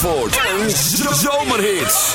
Zandvoort. Zomerhits.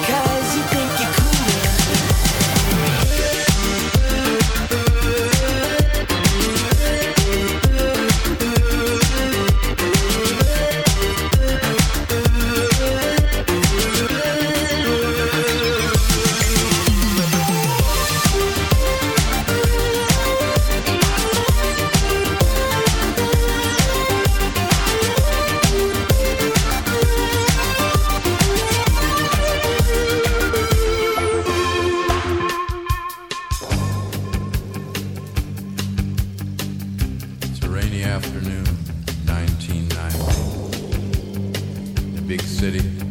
big city.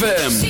ZFM.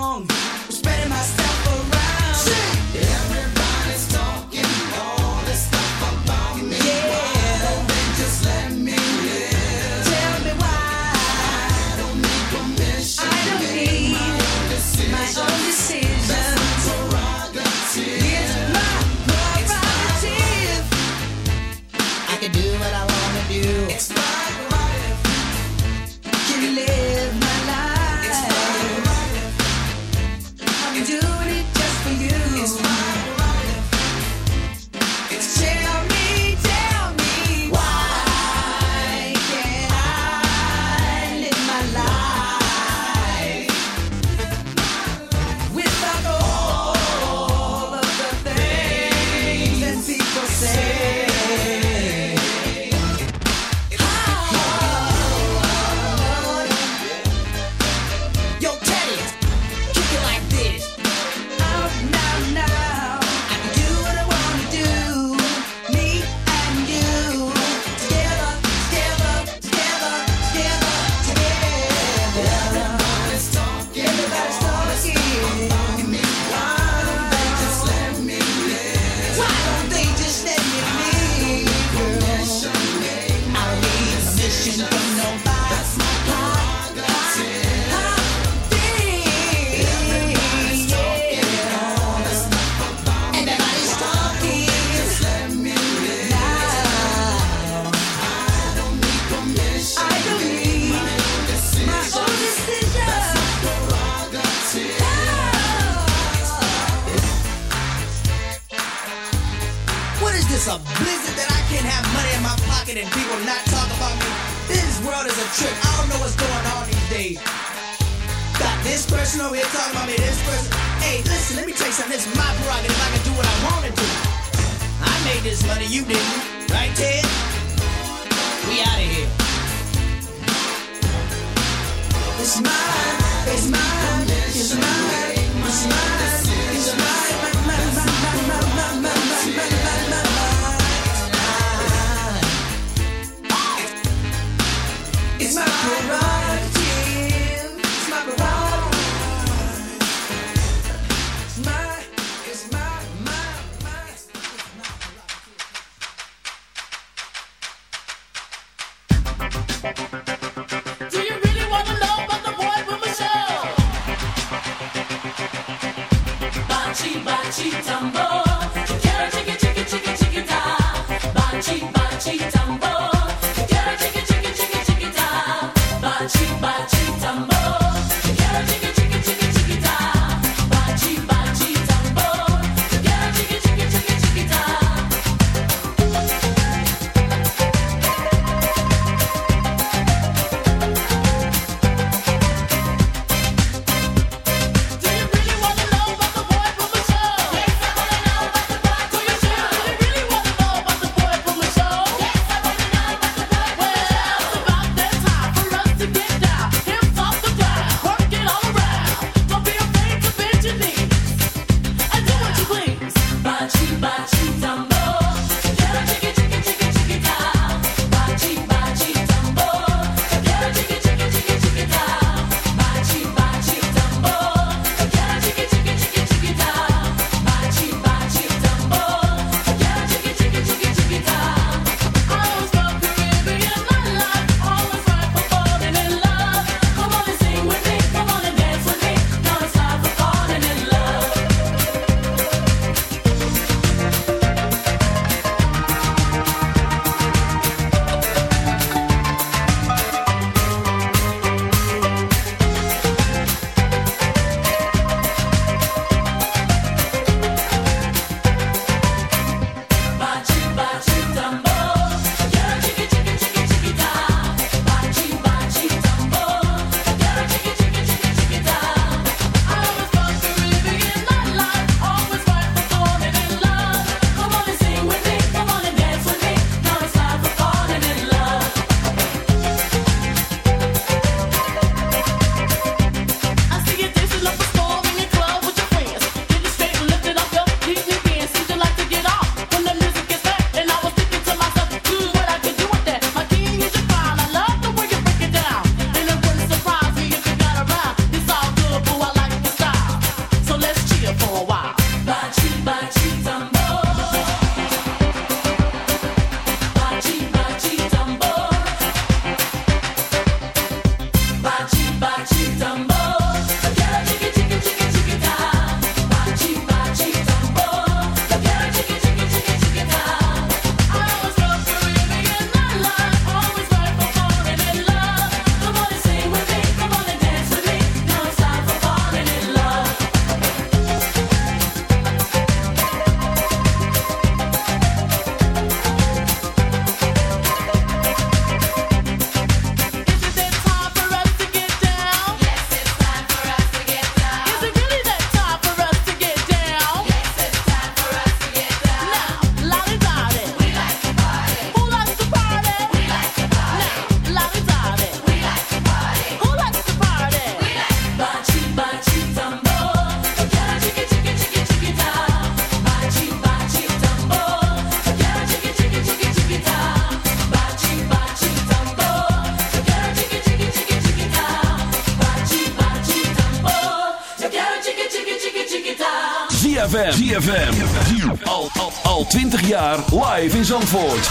Live in Zandvoort.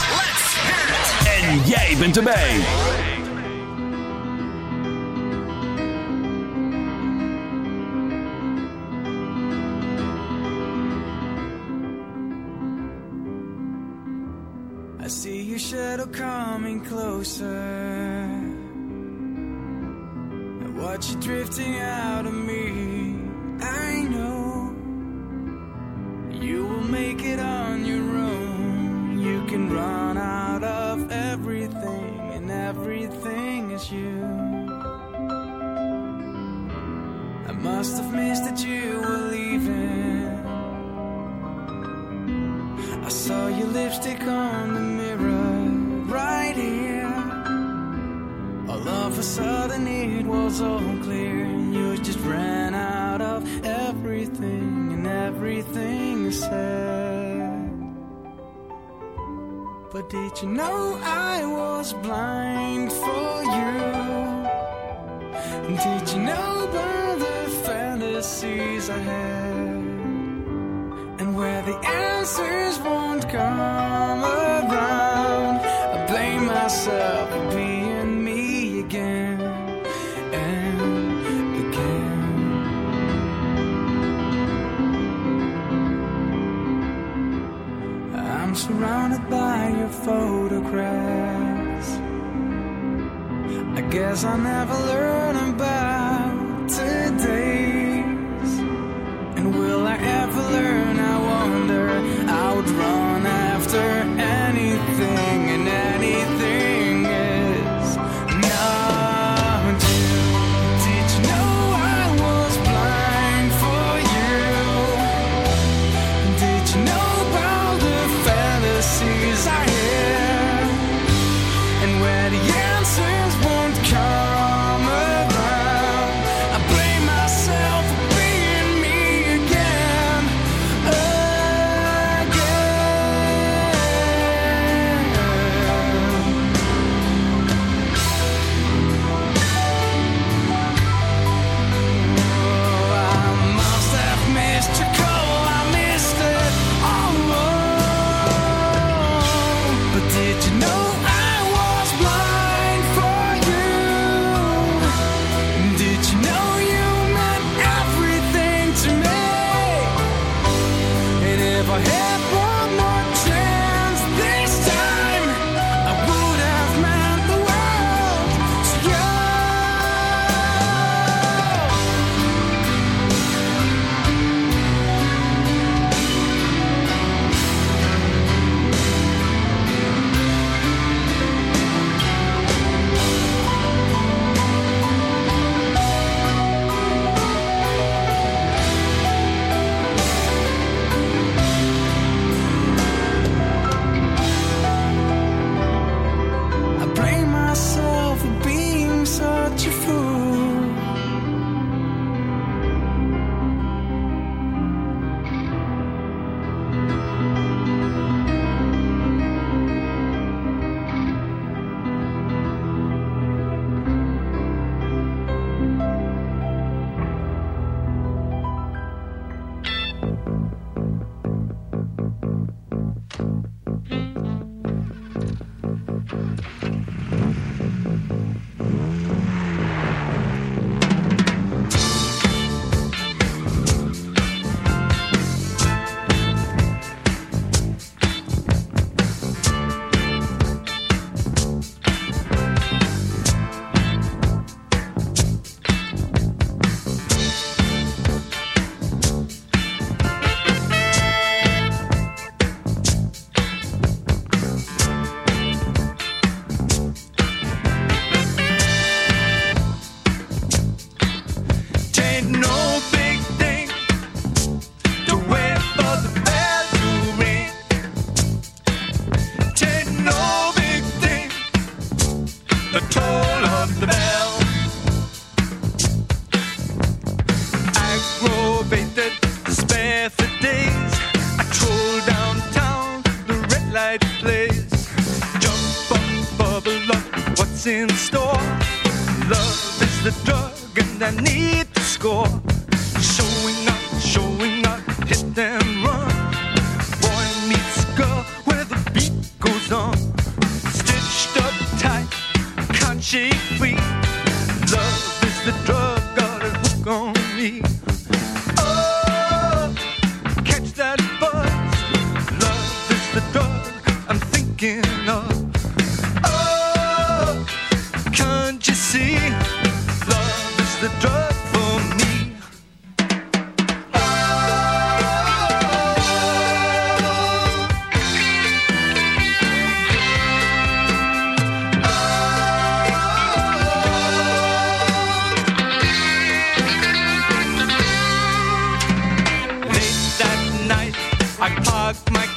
En jij bent erbij. I see your shadow coming closer. I watch you drifting out of me. I know you will make it on your own. You can run out of everything, and everything is you. I must have missed that you were leaving. I saw your lipstick on the mirror right here. All of a sudden it was all clear. and You just ran out of everything and everything you said. But did you know I was blind for you? Did you know about the fantasies I had? And where the answers won't come photographs. I guess I'll never learn about Park my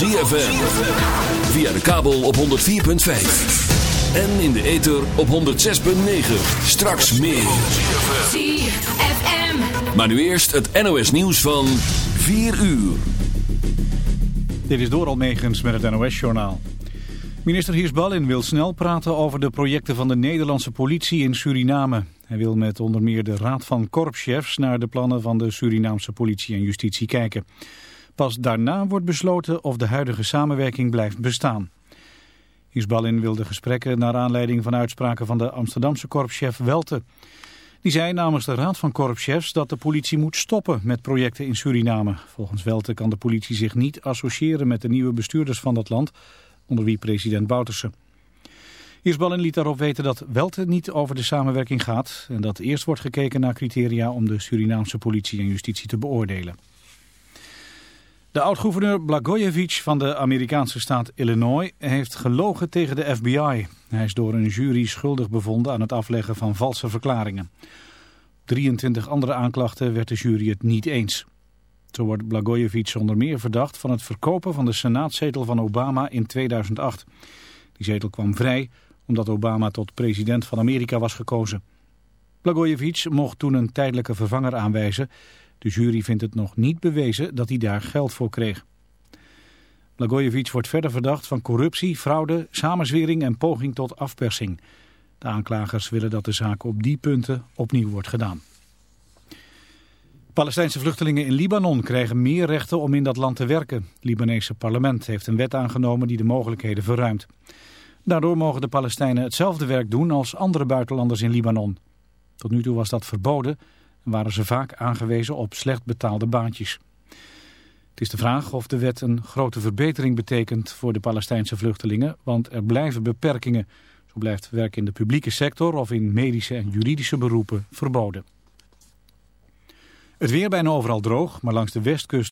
ZFM. Via de kabel op 104.5. En in de ether op 106.9. Straks meer. ZFM. Maar nu eerst het NOS nieuws van 4 uur. Dit is Doral Megens met het NOS-journaal. Minister Hirsbalin wil snel praten over de projecten van de Nederlandse politie in Suriname. Hij wil met onder meer de Raad van Korpschefs naar de plannen van de Surinaamse politie en justitie kijken. Pas daarna wordt besloten of de huidige samenwerking blijft bestaan. Hirsbalin wil de gesprekken naar aanleiding van uitspraken van de Amsterdamse korpschef Welte. Die zei namens de Raad van Korpschefs dat de politie moet stoppen met projecten in Suriname. Volgens Welte kan de politie zich niet associëren met de nieuwe bestuurders van dat land, onder wie president Bouterse. Hirsbalin liet daarop weten dat Welte niet over de samenwerking gaat en dat eerst wordt gekeken naar criteria om de Surinaamse politie en justitie te beoordelen. De oud-gouverneur Blagojevich van de Amerikaanse staat Illinois heeft gelogen tegen de FBI. Hij is door een jury schuldig bevonden aan het afleggen van valse verklaringen. 23 andere aanklachten werd de jury het niet eens. Zo wordt Blagojevich onder meer verdacht van het verkopen van de senaatzetel van Obama in 2008. Die zetel kwam vrij omdat Obama tot president van Amerika was gekozen. Blagojevich mocht toen een tijdelijke vervanger aanwijzen. De jury vindt het nog niet bewezen dat hij daar geld voor kreeg. Blagojevich wordt verder verdacht van corruptie, fraude, samenzwering en poging tot afpersing. De aanklagers willen dat de zaak op die punten opnieuw wordt gedaan. Palestijnse vluchtelingen in Libanon krijgen meer rechten om in dat land te werken. Het Libanese parlement heeft een wet aangenomen die de mogelijkheden verruimt. Daardoor mogen de Palestijnen hetzelfde werk doen als andere buitenlanders in Libanon. Tot nu toe was dat verboden en waren ze vaak aangewezen op slecht betaalde baantjes. Het is de vraag of de wet een grote verbetering betekent voor de Palestijnse vluchtelingen, want er blijven beperkingen. Zo blijft werk in de publieke sector of in medische en juridische beroepen verboden. Het weer bijna overal droog, maar langs de westkust